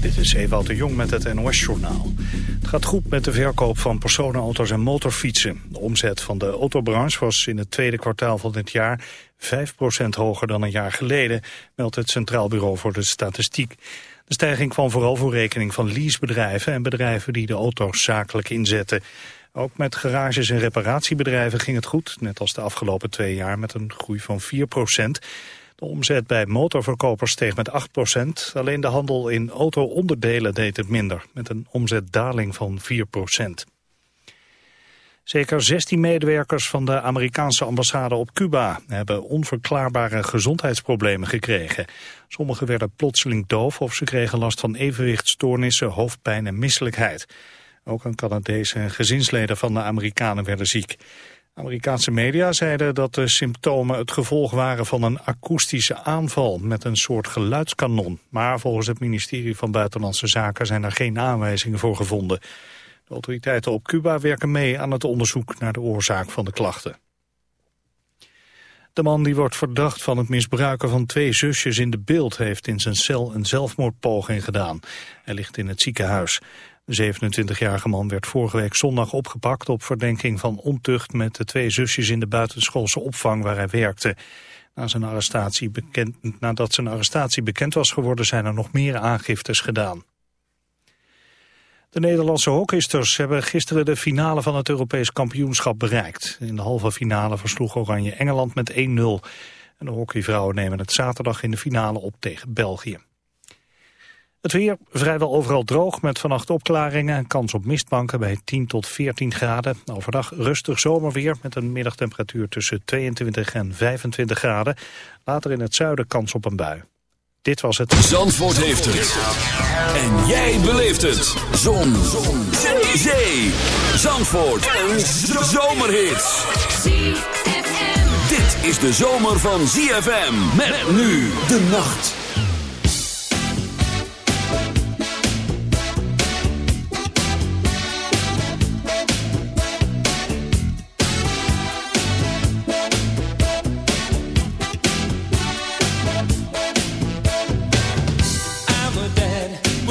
Dit is Ewout de Jong met het NOS-journaal. Het gaat goed met de verkoop van personenauto's en motorfietsen. De omzet van de autobranche was in het tweede kwartaal van dit jaar 5% hoger dan een jaar geleden, meldt het Centraal Bureau voor de Statistiek. De stijging kwam vooral voor rekening van leasebedrijven en bedrijven die de auto's zakelijk inzetten. Ook met garages en reparatiebedrijven ging het goed, net als de afgelopen twee jaar met een groei van 4 de omzet bij motorverkopers steeg met 8%. Alleen de handel in auto-onderdelen deed het minder, met een omzetdaling van 4%. Zeker 16 medewerkers van de Amerikaanse ambassade op Cuba hebben onverklaarbare gezondheidsproblemen gekregen. Sommigen werden plotseling doof of ze kregen last van evenwichtstoornissen, hoofdpijn en misselijkheid. Ook een Canadese en gezinsleden van de Amerikanen werden ziek. Amerikaanse media zeiden dat de symptomen het gevolg waren van een akoestische aanval met een soort geluidskanon. Maar volgens het ministerie van Buitenlandse Zaken zijn er geen aanwijzingen voor gevonden. De autoriteiten op Cuba werken mee aan het onderzoek naar de oorzaak van de klachten. De man die wordt verdacht van het misbruiken van twee zusjes in de beeld... heeft in zijn cel een zelfmoordpoging gedaan. Hij ligt in het ziekenhuis. De 27-jarige man werd vorige week zondag opgepakt op verdenking van ontucht met de twee zusjes in de buitenschoolse opvang waar hij werkte. Na zijn arrestatie bekend, nadat zijn arrestatie bekend was geworden zijn er nog meer aangiftes gedaan. De Nederlandse hockeysters hebben gisteren de finale van het Europees kampioenschap bereikt. In de halve finale versloeg Oranje Engeland met 1-0. En de hockeyvrouwen nemen het zaterdag in de finale op tegen België. Het weer vrijwel overal droog met vannacht opklaringen en kans op mistbanken bij 10 tot 14 graden. Overdag rustig zomerweer met een middagtemperatuur tussen 22 en 25 graden. Later in het zuiden kans op een bui. Dit was het. Zandvoort heeft het. En jij beleeft het. Zon. Zon. Zee. Zandvoort. Een zomerhit. Dit is de zomer van ZFM. Met nu de nacht.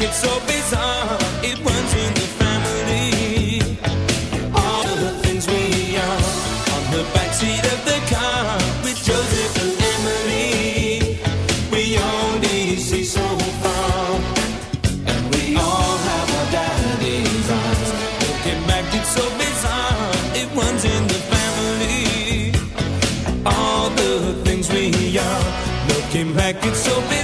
it's so bizarre. It runs in the family. All the things we are on the backseat of the car with Joseph and Emily. We so far, and we all have our daddy's eyes. Looking back, it's so bizarre. It runs in the family. All the things we are. Looking back, it's so bizarre.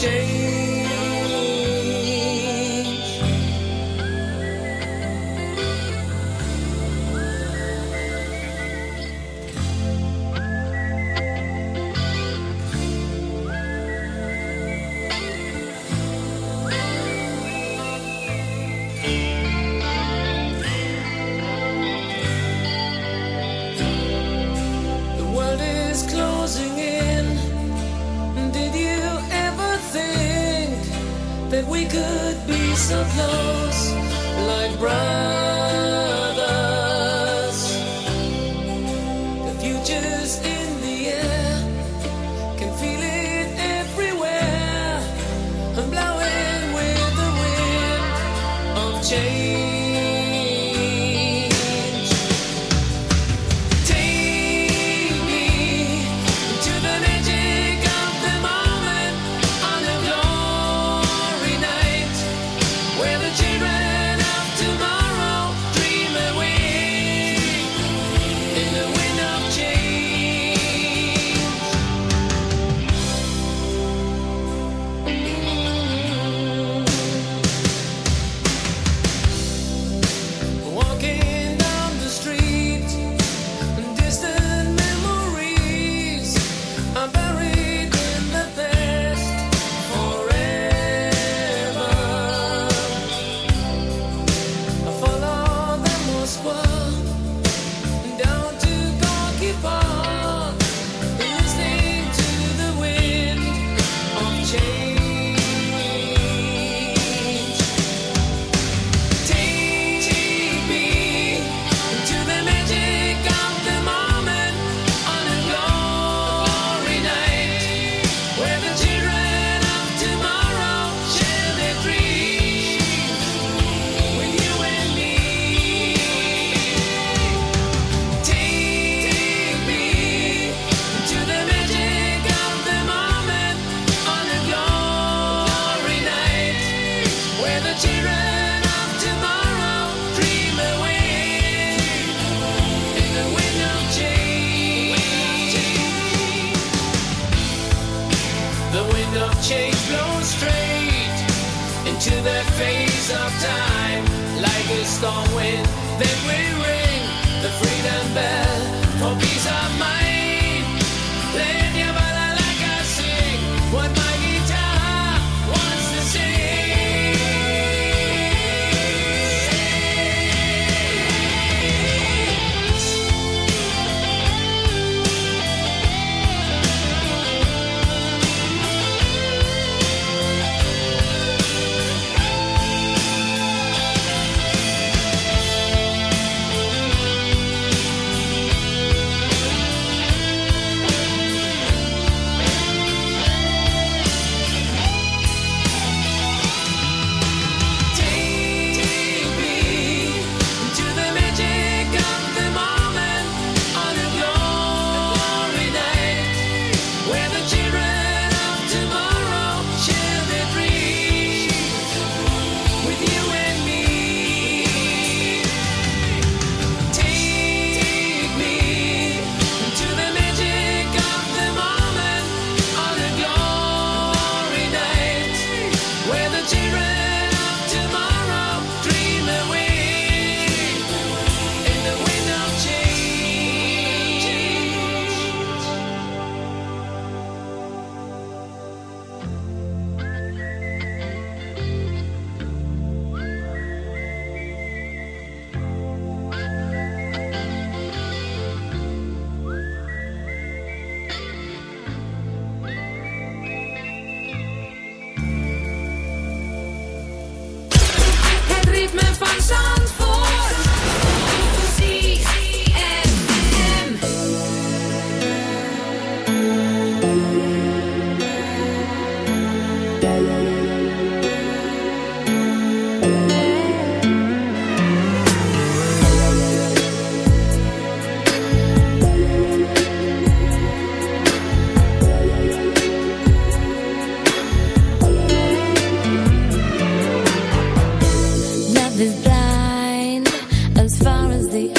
change. change. far as the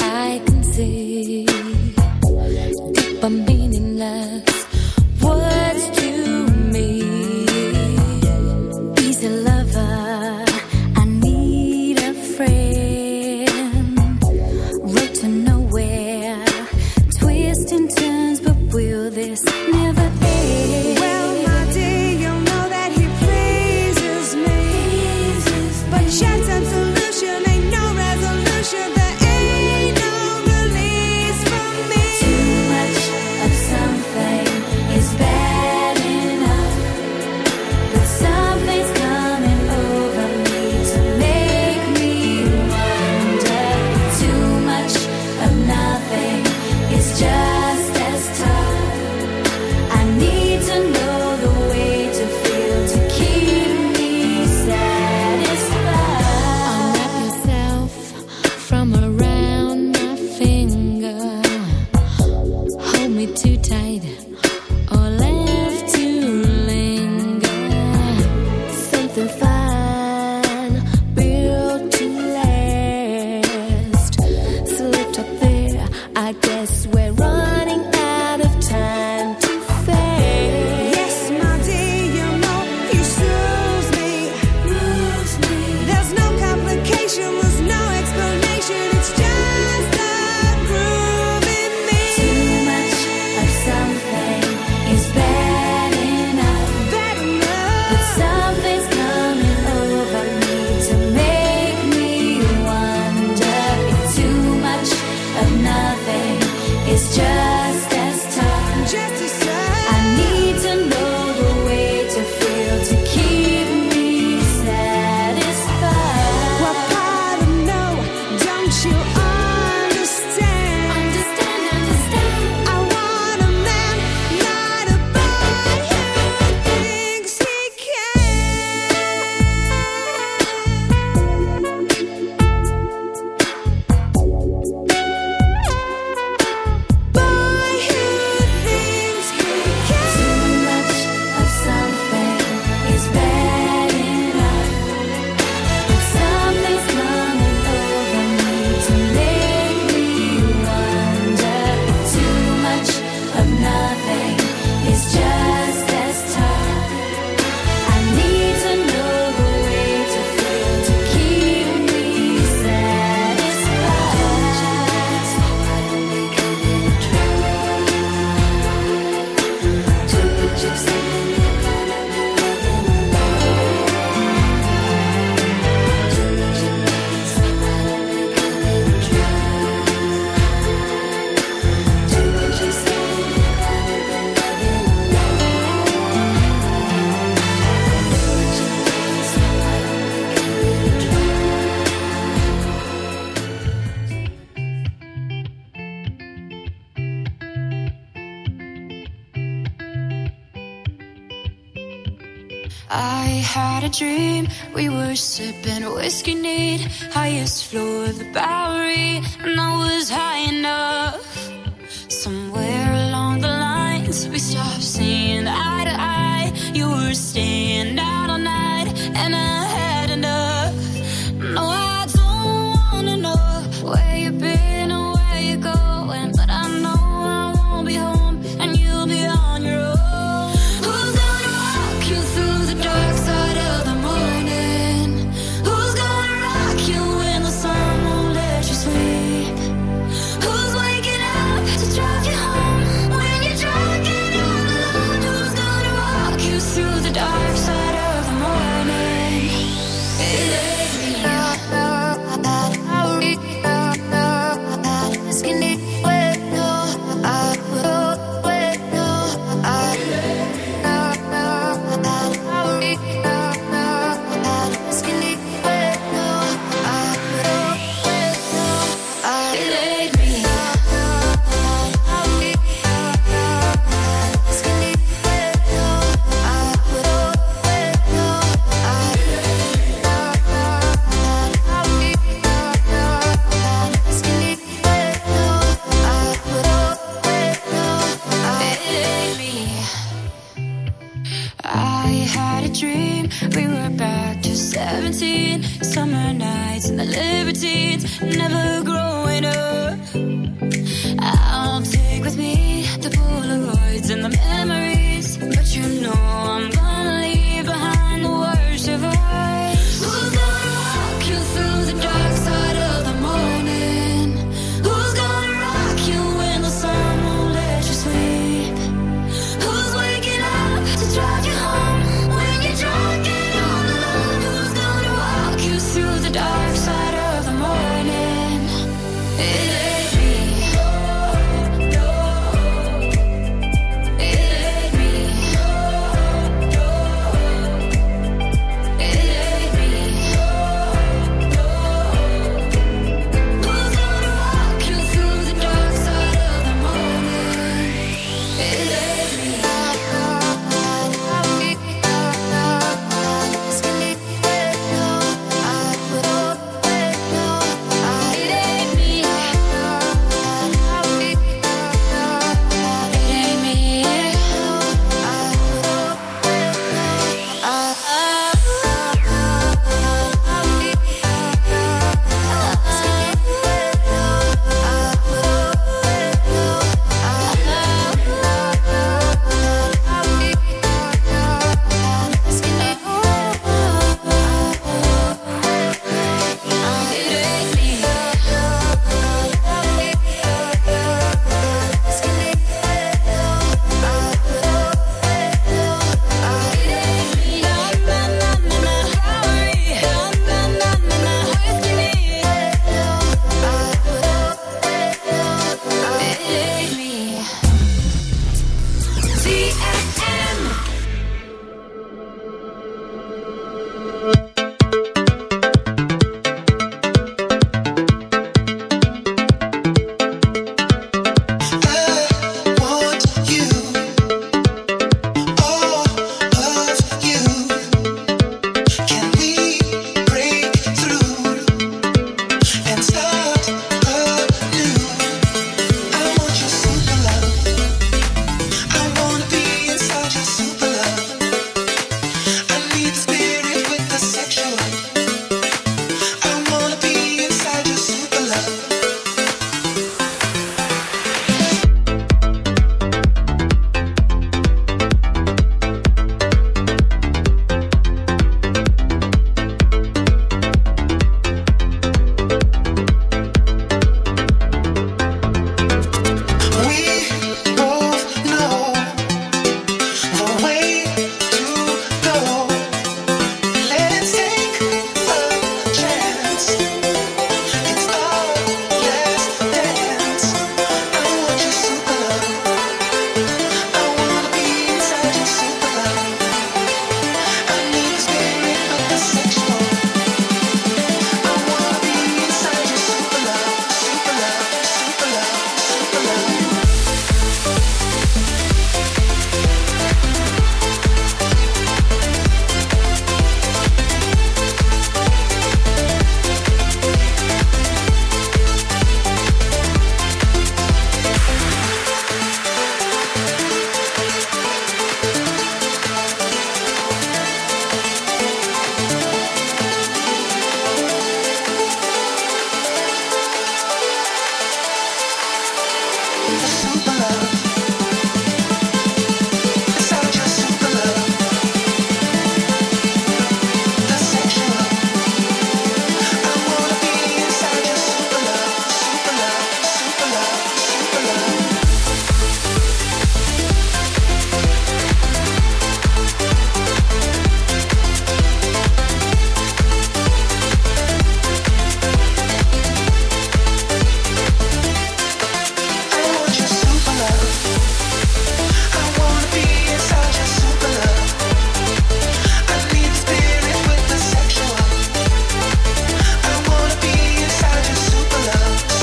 the